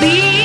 be